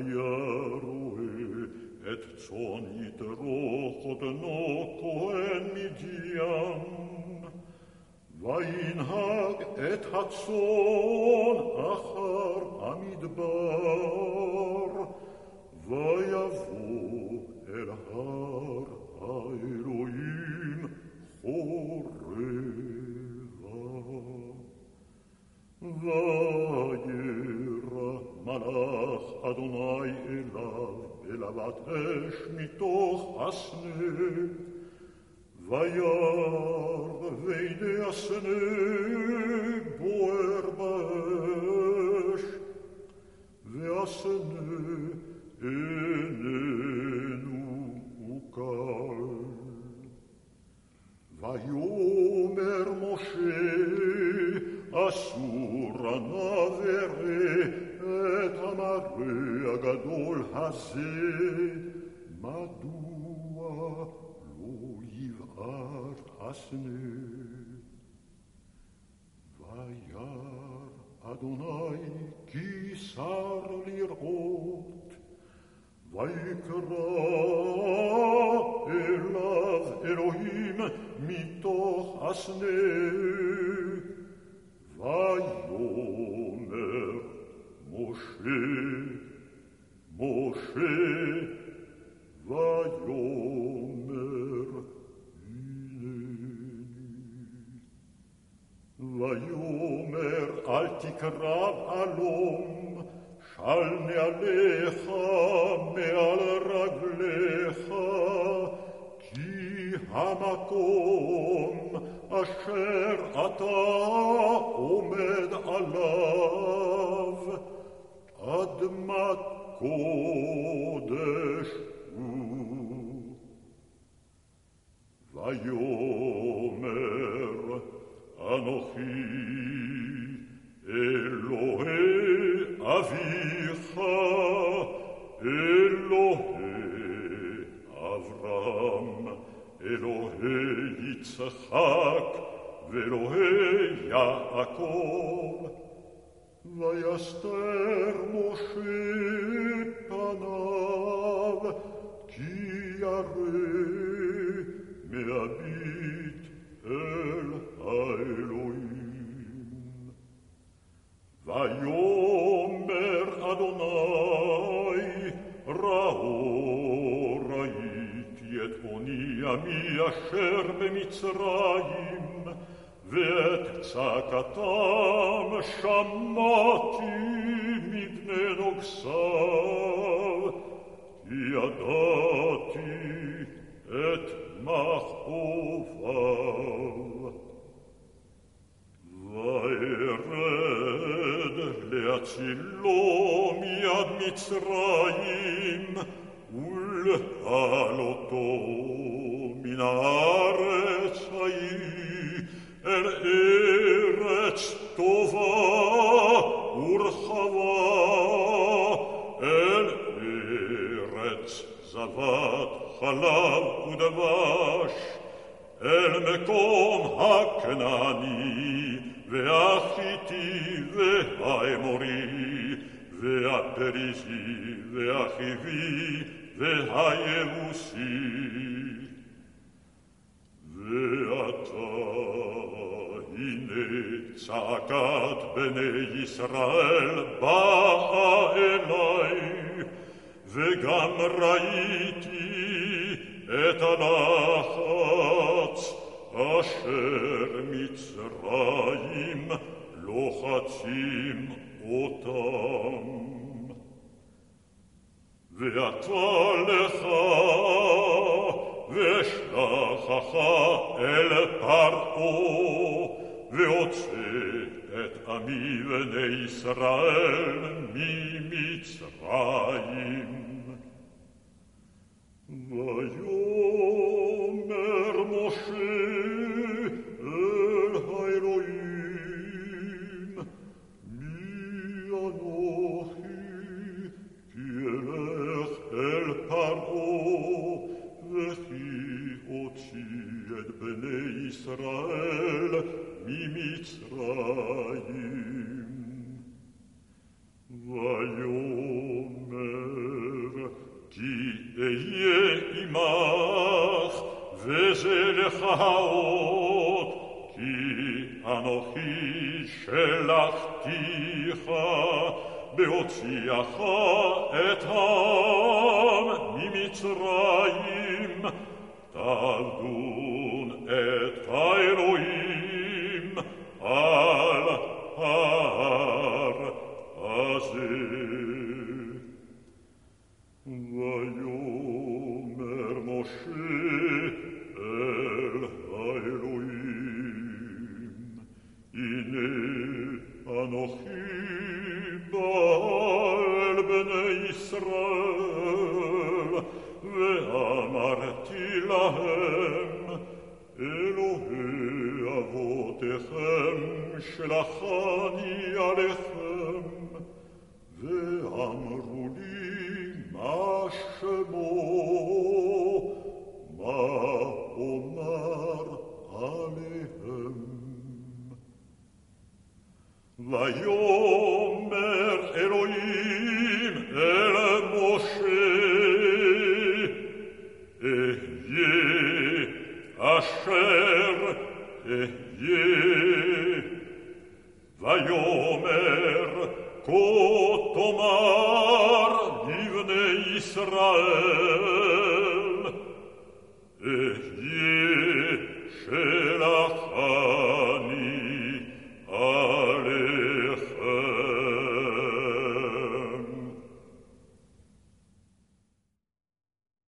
aerue, et sonit rochot noco en midian. Vain hag et hatzon achar amidbar, vayavu el har aeroim. אש מתוך הסנה, וירא והנה הסנה בוער באש, והסנה איננו קל. ויאמר משה אסור נא וראה את המראה הגדול הזה, מדוע לא יבער הסנה? וירא אדוני כי שר לראות, ויקרא אליו אלוהים מתוך הסנה, ויאמר משה, משה, ויאמר אל תקרב אלום, של נעליך מעל רגליך, כי המקום אשר אתה עומד עליו, אדמת קודש הוא. ויאמר Anochi, Elohe Avicha, Elohe Avram, Elohe Yitzchak, Velohe Yaakov, Vayaster Moshe עוני עמי אשר במצרים, ואת צעקתם שמעתי מבני נוגסיו, ידעתי את מכאוביו. וירד להצילו מיד מצרים, ולהעלותו minare sai er eret tova urchava el eret zavad halav udavash el mekom haknani ve'achiti ve'aemori ve'aperizi ve'achivi ve'ayevusi צעקת בני ישראל באה אליי, וגם ראיתי את הלחץ אשר מצרים לוחצים אותם. ואתה לך ושלחך אל פרעה veoce et amive amivene Israel mi mitzrayim. Vajot Israel, Mimitzrayim. Vayomer, ki eye imach, vezelech haot, ki anochi shelachticha, beotziacha et ha'am Mimitzrayim, Mimitzrayim. Taldun et Elohim al har asir. בני ישראל, ואמרתי להם, אלוהי אבותיכם שלחני עליכם, ויאמר אלוהים אל משה, אהיה אשר אהיה. ויאמר כה תאמר לבני ישראל, אהיה